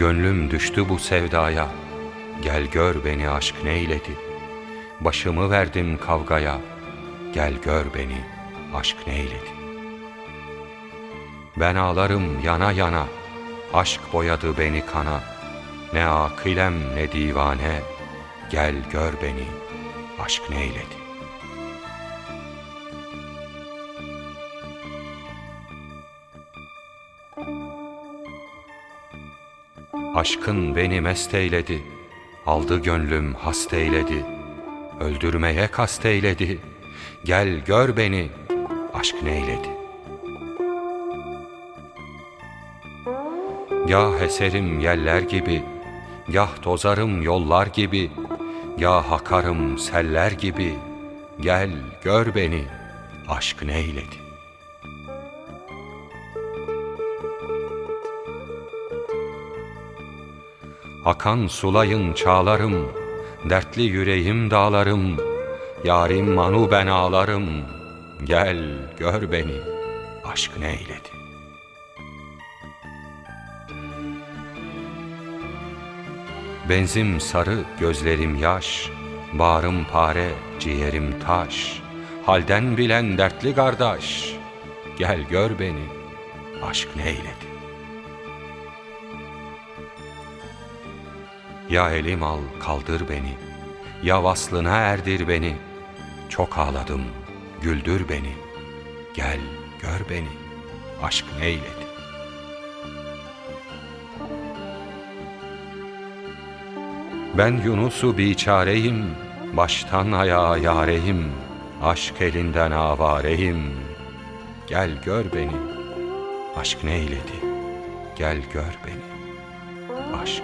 Gönlüm düştü bu sevdaya, gel gör beni aşk neyledi. Başımı verdim kavgaya, gel gör beni aşk neyledi. Ben ağlarım yana yana, aşk boyadı beni kana. Ne akilem ne divane, gel gör beni aşk neyledi. Aşkın beni mest eyledi, aldı gönlüm hast eyledi, öldürmeye kast eyledi, gel gör beni, aşk neyledi. Gah eserim yeller gibi, gah tozarım yollar gibi, gah hakarım seller gibi, gel gör beni, aşk neyledi. Akan sulayın çağlarım, dertli yüreğim dağlarım, yarim manu ben ağlarım, gel gör beni, aşk neyledi. Benzim sarı, gözlerim yaş, bağrım pare, ciğerim taş, halden bilen dertli kardeş, gel gör beni, aşk neyledi. Ya elim al kaldır beni, ya vaslına erdir beni. Çok ağladım, güldür beni. Gel gör beni, aşk neyledi. Ben Yunus'u biçareyim, baştan ayağa yareyim. Aşk elinden avareyim. Gel gör beni, aşk neyledi. Gel gör beni, aşk